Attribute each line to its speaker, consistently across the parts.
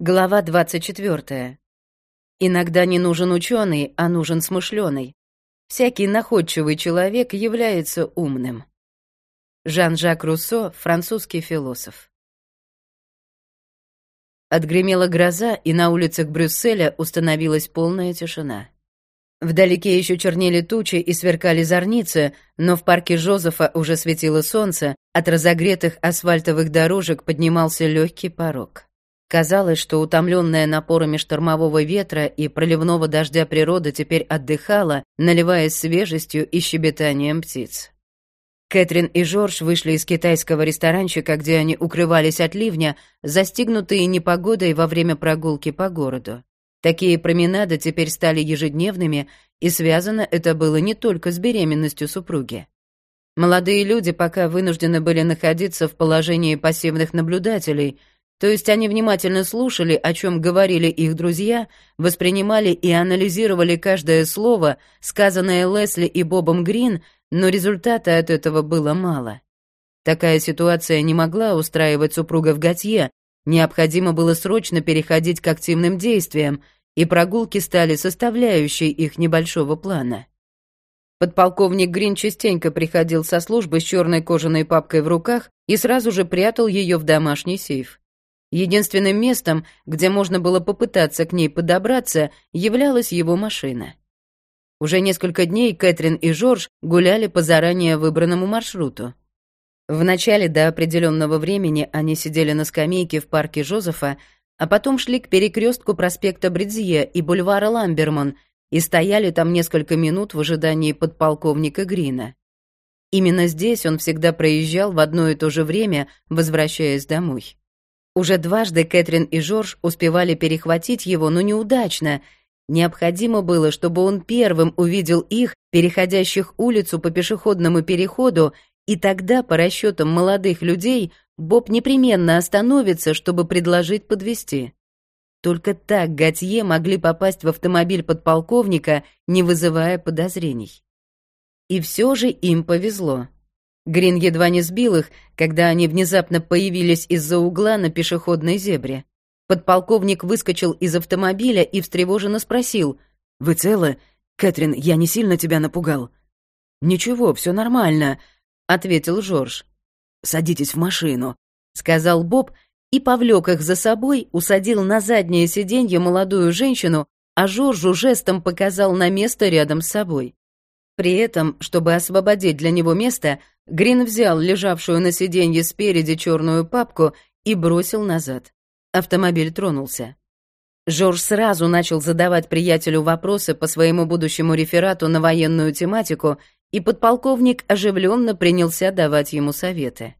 Speaker 1: Глава 24. Иногда не нужен ученый, а нужен смышленый. Всякий находчивый человек является умным. Жан-Жак Руссо, французский философ. Отгремела гроза, и на улицах Брюсселя установилась полная тишина. Вдалеке еще чернели тучи и сверкали зорницы, но в парке Жозефа уже светило солнце, от разогретых асфальтовых дорожек поднимался легкий порог. Казалось, что утомленная напорами штормового ветра и проливного дождя природа теперь отдыхала, наливаясь свежестью и щебетанием птиц. Кэтрин и Жорж вышли из китайского ресторанчика, где они укрывались от ливня, застигнутые непогодой во время прогулки по городу. Такие променады теперь стали ежедневными, и связано это было не только с беременностью супруги. Молодые люди пока вынуждены были находиться в положении пассивных наблюдателей — то есть они внимательно слушали, о чем говорили их друзья, воспринимали и анализировали каждое слово, сказанное Лесли и Бобом Грин, но результата от этого было мало. Такая ситуация не могла устраивать супругов Готье, необходимо было срочно переходить к активным действиям, и прогулки стали составляющей их небольшого плана. Подполковник Грин частенько приходил со службы с черной кожаной папкой в руках и сразу же прятал ее в домашний сейф. Единственным местом, где можно было попытаться к ней подобраться, являлась его машина. Уже несколько дней Кэтрин и Жорж гуляли по заранее выбранному маршруту. Вначале до определенного времени они сидели на скамейке в парке Жозефа, а потом шли к перекрестку проспекта Бридзье и бульвара Ламберман и стояли там несколько минут в ожидании подполковника Грина. Именно здесь он всегда проезжал в одно и то же время, возвращаясь домой. Уже дважды Кэтрин и Жорж успевали перехватить его, но неудачно. Необходимо было, чтобы он первым увидел их, переходящих улицу по пешеходному переходу, и тогда, по расчетам молодых людей, Боб непременно остановится, чтобы предложить подвести. Только так Готье могли попасть в автомобиль подполковника, не вызывая подозрений. И все же им повезло. Грин едва не сбил их, когда они внезапно появились из-за угла на пешеходной зебре. Подполковник выскочил из автомобиля и встревоженно спросил. «Вы целы? Кэтрин, я не сильно тебя напугал?» «Ничего, все нормально», — ответил Жорж. «Садитесь в машину», — сказал Боб и повлек их за собой, усадил на заднее сиденье молодую женщину, а Жоржу жестом показал на место рядом с собой. При этом, чтобы освободить для него место, Грин взял лежавшую на сиденье спереди черную папку и бросил назад. Автомобиль тронулся. Жорж сразу начал задавать приятелю вопросы по своему будущему реферату на военную тематику, и подполковник оживленно принялся давать ему советы.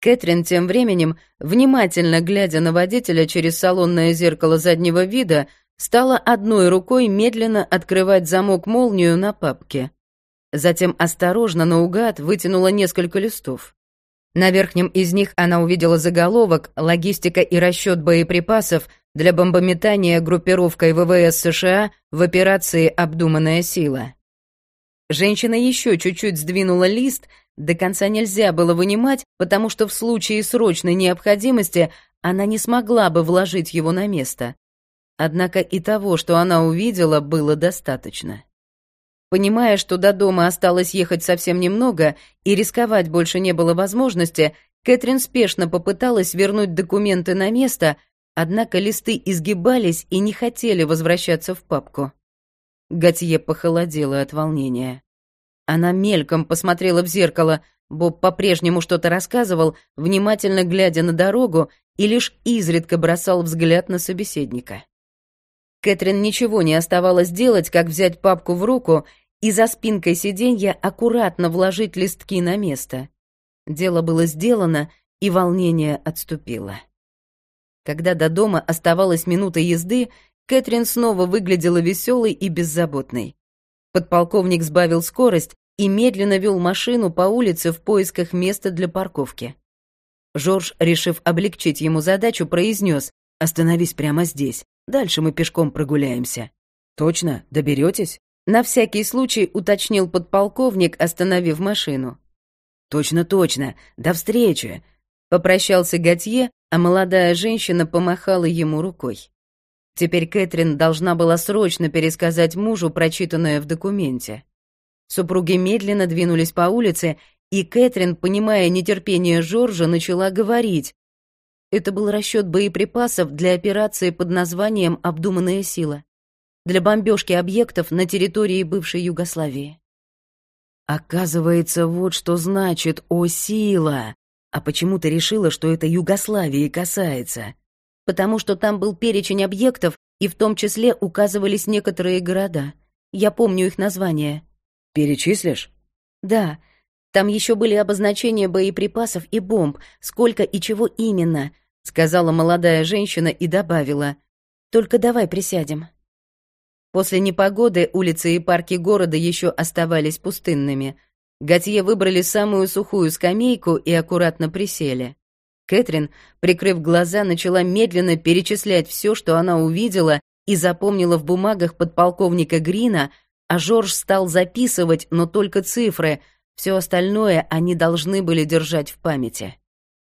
Speaker 1: Кэтрин тем временем, внимательно глядя на водителя через салонное зеркало заднего вида, стала одной рукой медленно открывать замок-молнию на папке. Затем осторожно наугад вытянула несколько листов. На верхнем из них она увидела заголовок «Логистика и расчет боеприпасов для бомбометания группировкой ВВС США в операции «Обдуманная сила». Женщина еще чуть-чуть сдвинула лист, до конца нельзя было вынимать, потому что в случае срочной необходимости она не смогла бы вложить его на место. Однако и того, что она увидела, было достаточно. Понимая, что до дома осталось ехать совсем немного и рисковать больше не было возможности, Кэтрин спешно попыталась вернуть документы на место, однако листы изгибались и не хотели возвращаться в папку. Готье похолодела от волнения. Она мельком посмотрела в зеркало, Боб по-прежнему что-то рассказывал, внимательно глядя на дорогу, и лишь изредка бросал взгляд на собеседника. Кэтрин ничего не оставалось делать, как взять папку в руку и за спинкой сиденья аккуратно вложить листки на место. Дело было сделано, и волнение отступило. Когда до дома оставалась минута езды, Кэтрин снова выглядела веселой и беззаботной. Подполковник сбавил скорость и медленно вел машину по улице в поисках места для парковки. Жорж, решив облегчить ему задачу, произнес «Остановись прямо здесь, дальше мы пешком прогуляемся». «Точно? Доберетесь?» На всякий случай уточнил подполковник, остановив машину. «Точно, точно. До встречи!» Попрощался Готье а молодая женщина помахала ему рукой. Теперь Кэтрин должна была срочно пересказать мужу прочитанное в документе. Супруги медленно двинулись по улице, и Кэтрин, понимая нетерпение Жоржа, начала говорить. Это был расчет боеприпасов для операции под названием «Обдуманная сила» для бомбежки объектов на территории бывшей Югославии. Оказывается, вот что значит «О, сила!» А почему ты решила, что это Югославии касается? Потому что там был перечень объектов, и в том числе указывались некоторые города. Я помню их названия.
Speaker 2: Перечислишь?
Speaker 1: Да. Там еще были обозначения боеприпасов и бомб, сколько и чего именно, сказала молодая женщина и добавила. Только давай присядем. После непогоды улицы и парки города еще оставались пустынными. Готье выбрали самую сухую скамейку и аккуратно присели. Кэтрин, прикрыв глаза, начала медленно перечислять все, что она увидела и запомнила в бумагах подполковника Грина, а Жорж стал записывать, но только цифры, все остальное они должны были держать в памяти.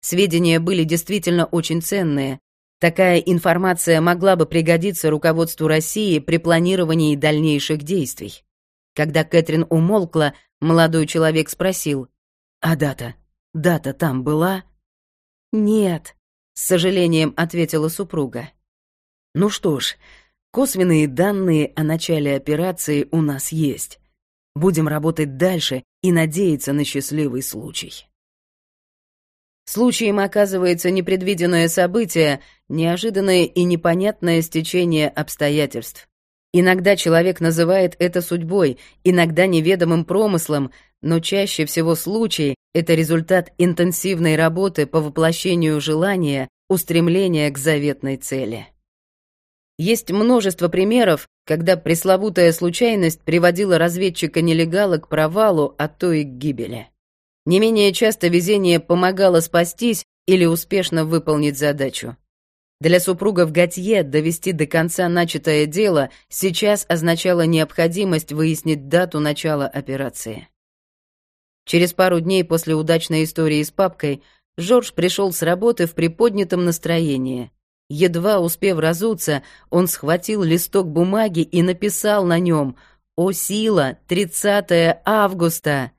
Speaker 1: Сведения были действительно очень ценные, Такая информация могла бы пригодиться руководству России при планировании дальнейших действий. Когда Кэтрин умолкла, молодой человек спросил, «А дата? Дата там была?» «Нет», — с сожалением ответила супруга. «Ну что ж, косвенные данные о начале операции у нас есть. Будем работать дальше и надеяться на счастливый случай». Случаем оказывается непредвиденное событие, неожиданное и непонятное стечение обстоятельств. Иногда человек называет это судьбой, иногда неведомым промыслом, но чаще всего случай — это результат интенсивной работы по воплощению желания, устремления к заветной цели. Есть множество примеров, когда пресловутая случайность приводила разведчика-нелегала к провалу, а то и к гибели. Не менее часто везение помогало спастись или успешно выполнить задачу. Для супругов Готье довести до конца начатое дело сейчас означало необходимость выяснить дату начала операции. Через пару дней после удачной истории с папкой Жорж пришел с работы в приподнятом настроении. Едва успев разуться, он схватил листок бумаги и написал на нем «О, сила! 30 августа!»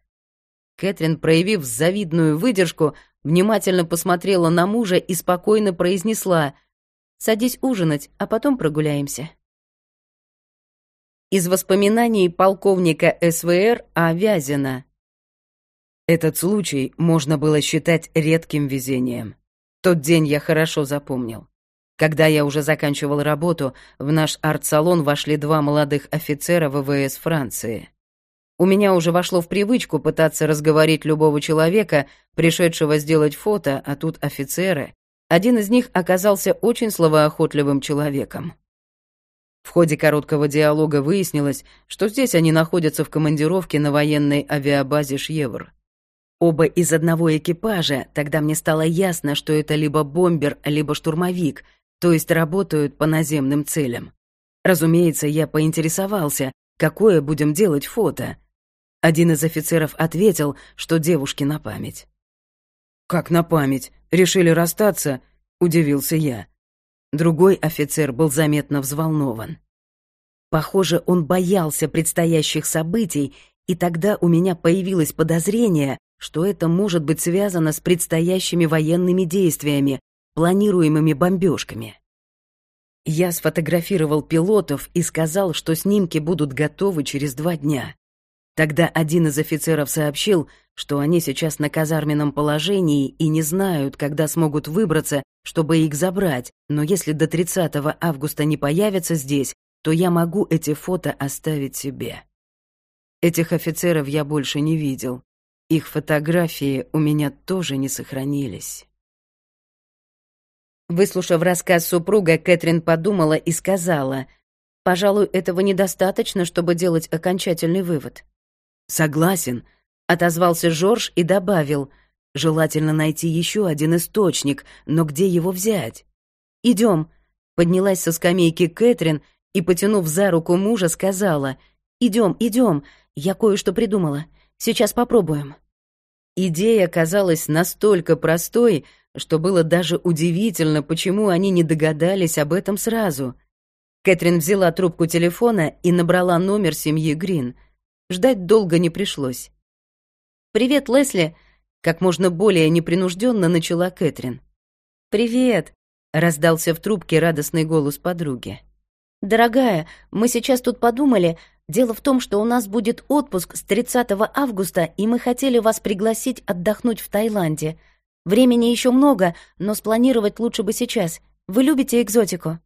Speaker 1: Кэтрин, проявив завидную выдержку, внимательно посмотрела на мужа и спокойно произнесла «Садись ужинать, а потом прогуляемся». Из воспоминаний полковника СВР А. Вязина. Этот случай можно было считать редким везением. Тот день я хорошо запомнил. Когда я уже заканчивал работу, в наш арт-салон вошли два молодых офицера ВВС Франции. У меня уже вошло в привычку пытаться разговорить любого человека, пришедшего сделать фото, а тут офицеры. Один из них оказался очень словоохотливым человеком. В ходе короткого диалога выяснилось, что здесь они находятся в командировке на военной авиабазе Шьевр. Оба из одного экипажа, тогда мне стало ясно, что это либо бомбер, либо штурмовик, то есть работают по наземным целям. Разумеется, я поинтересовался, какое будем делать фото. Один из офицеров ответил, что девушке на память. «Как на память? Решили расстаться?» — удивился я. Другой офицер был заметно взволнован. Похоже, он боялся предстоящих событий, и тогда у меня появилось подозрение, что это может быть связано с предстоящими военными действиями, планируемыми бомбежками. Я сфотографировал пилотов и сказал, что снимки будут готовы через два дня. Тогда один из офицеров сообщил, что они сейчас на казарменном положении и не знают, когда смогут выбраться, чтобы их забрать, но если до 30 августа не появятся здесь, то я могу эти фото оставить себе. Этих офицеров я больше не видел. Их фотографии у меня тоже не сохранились. Выслушав рассказ супруга, Кэтрин подумала и сказала, «Пожалуй, этого недостаточно, чтобы делать окончательный вывод. «Согласен», — отозвался Жорж и добавил, «желательно найти еще один источник, но где его взять?» «Идем», — поднялась со скамейки Кэтрин и, потянув за руку мужа, сказала, «Идем, идем, я кое-что придумала, сейчас попробуем». Идея казалась настолько простой, что было даже удивительно, почему они не догадались об этом сразу. Кэтрин взяла трубку телефона и набрала номер семьи Грин. Ждать долго не пришлось. «Привет, Лесли!» — как можно более непринужденно начала Кэтрин. «Привет!» — раздался в трубке радостный голос подруги. «Дорогая, мы сейчас тут подумали, дело в том, что у нас будет отпуск с 30 августа, и мы хотели вас пригласить отдохнуть в Таиланде. Времени еще много, но спланировать лучше бы сейчас. Вы любите экзотику?»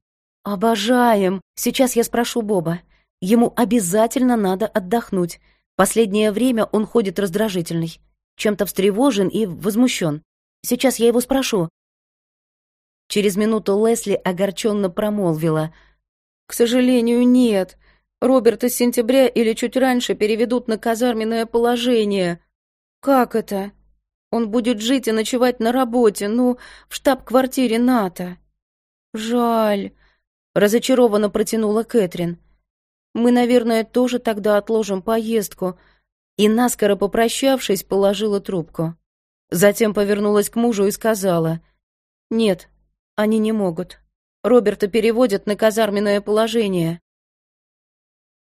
Speaker 1: «Обожаем! Сейчас я спрошу Боба. Ему обязательно надо отдохнуть. Последнее время он ходит раздражительный, чем-то встревожен и возмущен. Сейчас я его спрошу». Через минуту Лесли огорченно промолвила. «К сожалению, нет. Роберта с сентября или чуть раньше переведут на казарменное положение». «Как это?» Он будет жить и ночевать на работе, ну, в штаб-квартире НАТО. Жаль, разочарованно протянула Кэтрин. Мы, наверное, тоже тогда отложим поездку. И наскоро попрощавшись, положила трубку. Затем повернулась к мужу и сказала: "Нет, они не могут. Роберта переводят на казарменное положение.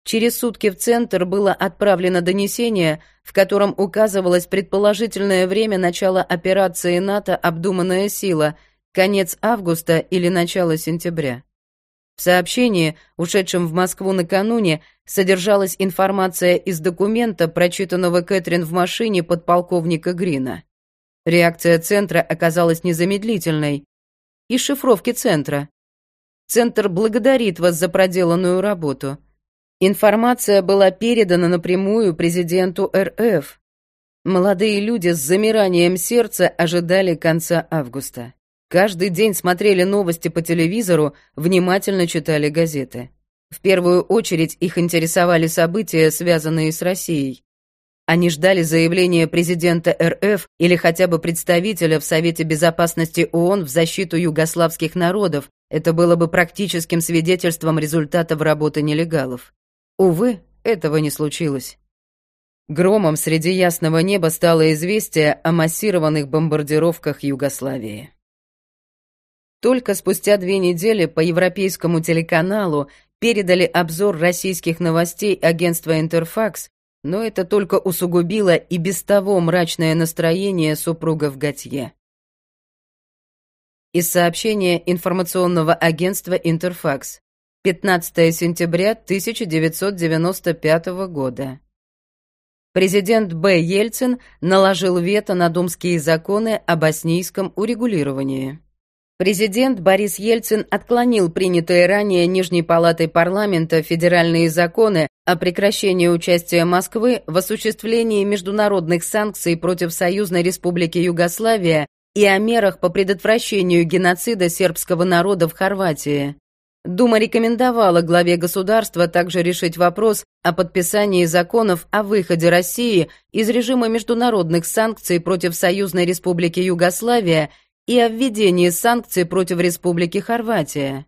Speaker 1: Через сутки в центр было отправлено донесение, в котором указывалось предположительное время начала операции НАТО «Обдуманная сила», конец августа или начало сентября. В сообщении, ушедшем в Москву накануне, содержалась информация из документа, прочитанного Кэтрин в машине подполковника Грина. Реакция центра оказалась незамедлительной. И шифровки центра. Центр благодарит вас за проделанную работу – Информация была передана напрямую президенту РФ. Молодые люди с замиранием сердца ожидали конца августа. Каждый день смотрели новости по телевизору, внимательно читали газеты. В первую очередь их интересовали события, связанные с Россией. Они ждали заявления президента РФ или хотя бы представителя в Совете Безопасности ООН в защиту югославских народов. Это было бы практическим свидетельством результатов работы нелегалов. Увы, этого не случилось. Громом среди ясного неба стало известие о массированных бомбардировках Югославии. Только спустя две недели по европейскому телеканалу передали обзор российских новостей агентства «Интерфакс», но это только усугубило и без того мрачное настроение супругов Готье. Из сообщения информационного агентства «Интерфакс». 15 сентября 1995 года. Президент Б. Ельцин наложил вето на думские законы о боснийском урегулировании. Президент Борис Ельцин отклонил принятые ранее Нижней палатой парламента федеральные законы о прекращении участия Москвы в осуществлении международных санкций против Союзной Республики Югославия и о мерах по предотвращению геноцида сербского народа в Хорватии. Дума рекомендовала главе государства также решить вопрос о подписании законов о выходе России из режима международных санкций против Союзной Республики Югославия и о введении санкций против Республики Хорватия.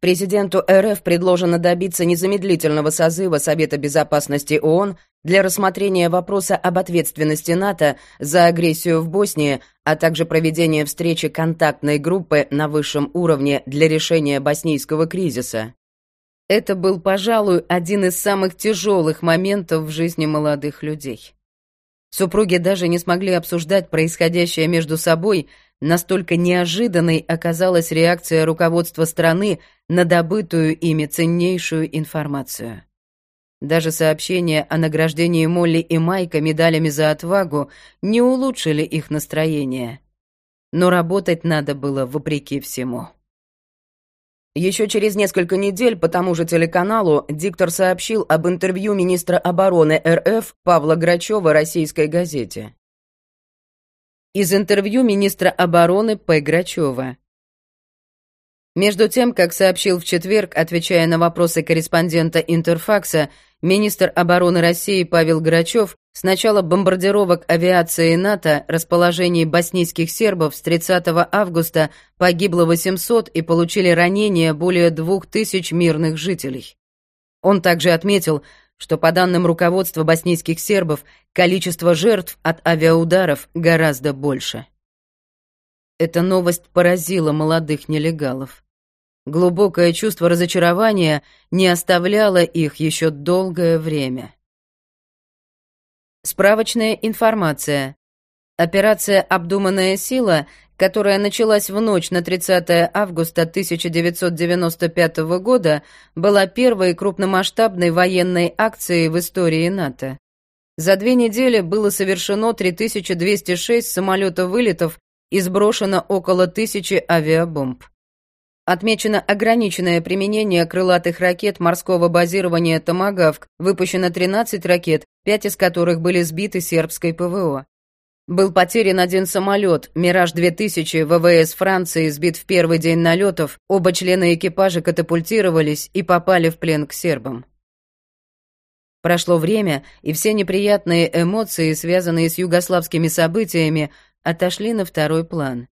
Speaker 1: Президенту РФ предложено добиться незамедлительного созыва Совета Безопасности ООН для рассмотрения вопроса об ответственности НАТО за агрессию в Боснии, а также проведения встречи контактной группы на высшем уровне для решения боснийского кризиса. Это был, пожалуй, один из самых тяжелых моментов в жизни молодых людей. Супруги даже не смогли обсуждать происходящее между собой, настолько неожиданной оказалась реакция руководства страны на добытую ими ценнейшую информацию. Даже сообщения о награждении Молли и Майка медалями за отвагу не улучшили их настроение. Но работать надо было вопреки всему. Еще через несколько недель по тому же телеканалу диктор сообщил об интервью министра обороны РФ Павла Грачева российской газете. Из интервью министра обороны П. Грачева. Между тем, как сообщил в четверг, отвечая на вопросы корреспондента Интерфакса, министр обороны России Павел Грачев, с начала бомбардировок авиации НАТО расположений боснийских сербов с 30 августа погибло 800 и получили ранения более 2000 мирных жителей. Он также отметил, что по данным руководства боснийских сербов, количество жертв от авиаударов гораздо больше. Эта новость поразила молодых нелегалов. Глубокое чувство разочарования не оставляло их еще долгое время. Справочная информация. Операция «Обдуманная сила», которая началась в ночь на 30 августа 1995 года, была первой крупномасштабной военной акцией в истории НАТО. За две недели было совершено 3206 самолетов-вылетов и сброшено около тысячи авиабомб. Отмечено ограниченное применение крылатых ракет морского базирования «Томагавк», выпущено 13 ракет, пять из которых были сбиты сербской ПВО. Был потерян один самолет, «Мираж-2000» ВВС Франции, сбит в первый день налетов, оба члена экипажа катапультировались и попали в плен к сербам. Прошло время, и все неприятные эмоции, связанные с югославскими событиями, отошли на второй план.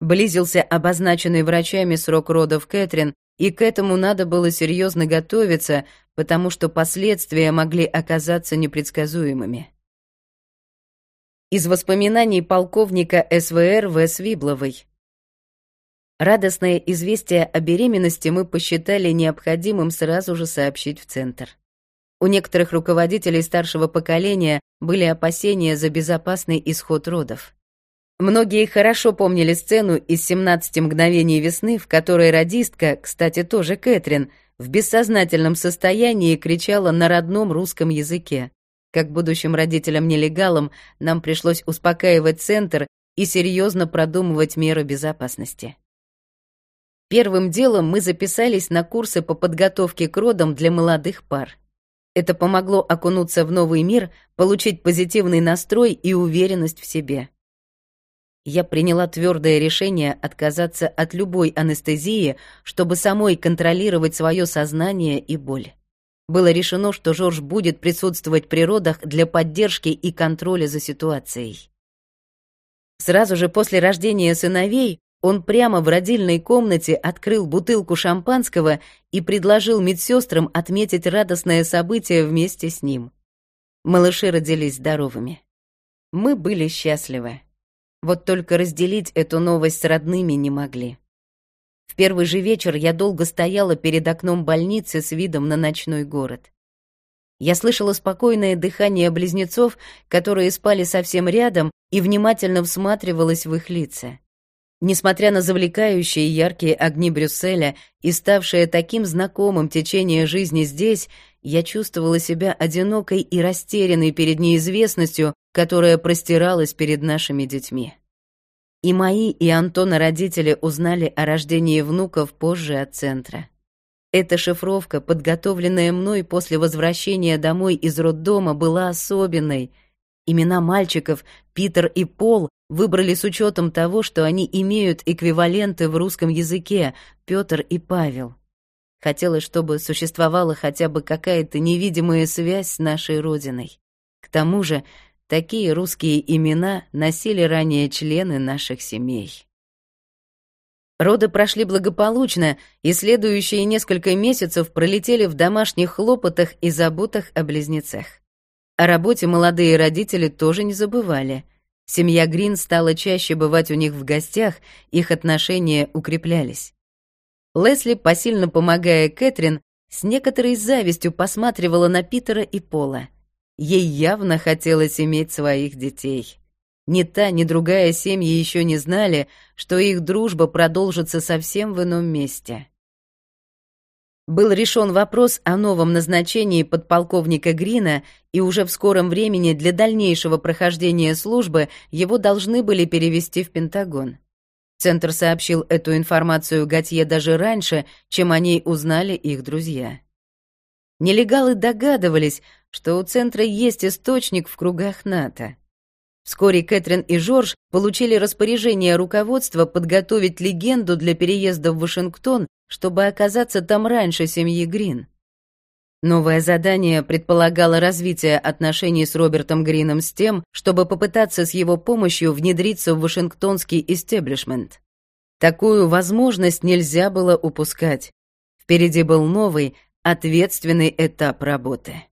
Speaker 1: Близился обозначенный врачами срок родов Кэтрин, и к этому надо было серьезно готовиться, потому что последствия могли оказаться непредсказуемыми. Из воспоминаний полковника СВР В. Свибловой. Радостное известие о беременности мы посчитали необходимым сразу же сообщить в центр. У некоторых руководителей старшего поколения были опасения за безопасный исход родов. Многие хорошо помнили сцену из «17 мгновений весны», в которой радистка, кстати, тоже Кэтрин, в бессознательном состоянии кричала на родном русском языке. Как будущим родителям-нелегалам нам пришлось успокаивать центр и серьезно продумывать меры безопасности. Первым делом мы записались на курсы по подготовке к родам для молодых пар. Это помогло окунуться в новый мир, получить позитивный настрой и уверенность в себе. Я приняла твердое решение отказаться от любой анестезии, чтобы самой контролировать свое сознание и боль было решено, что Жорж будет присутствовать при родах для поддержки и контроля за ситуацией. Сразу же после рождения сыновей он прямо в родильной комнате открыл бутылку шампанского и предложил медсестрам отметить радостное событие вместе с ним. Малыши родились здоровыми. Мы были счастливы. Вот только разделить эту новость с родными не могли. В первый же вечер я долго стояла перед окном больницы с видом на ночной город. Я слышала спокойное дыхание близнецов, которые спали совсем рядом, и внимательно всматривалась в их лица. Несмотря на завлекающие яркие огни Брюсселя и ставшее таким знакомым течение жизни здесь, я чувствовала себя одинокой и растерянной перед неизвестностью, которая простиралась перед нашими детьми. И мои, и Антона родители узнали о рождении внуков позже от центра. Эта шифровка, подготовленная мной после возвращения домой из роддома, была особенной. Имена мальчиков, Питер и Пол, выбрали с учетом того, что они имеют эквиваленты в русском языке, Петр и Павел. Хотелось, чтобы существовала хотя бы какая-то невидимая связь с нашей родиной. К тому же Такие русские имена носили ранее члены наших семей. Роды прошли благополучно, и следующие несколько месяцев пролетели в домашних хлопотах и заботах о близнецах. О работе молодые родители тоже не забывали. Семья Грин стала чаще бывать у них в гостях, их отношения укреплялись. Лесли, посильно помогая Кэтрин, с некоторой завистью посматривала на Питера и Пола. Ей явно хотелось иметь своих детей. Ни та, ни другая семьи еще не знали, что их дружба продолжится совсем в ином месте. Был решен вопрос о новом назначении подполковника Грина, и уже в скором времени для дальнейшего прохождения службы его должны были перевести в Пентагон. Центр сообщил эту информацию Готье даже раньше, чем о ней узнали их друзья. Нелегалы догадывались, что у центра есть источник в кругах НАТО. Вскоре Кэтрин и Жорж получили распоряжение руководства подготовить легенду для переезда в Вашингтон, чтобы оказаться там раньше семьи Грин. Новое задание предполагало развитие отношений с Робертом Грином с тем, чтобы попытаться с его помощью внедриться в вашингтонский истеблишмент. Такую возможность нельзя было упускать. Впереди был новый, ответственный этап работы.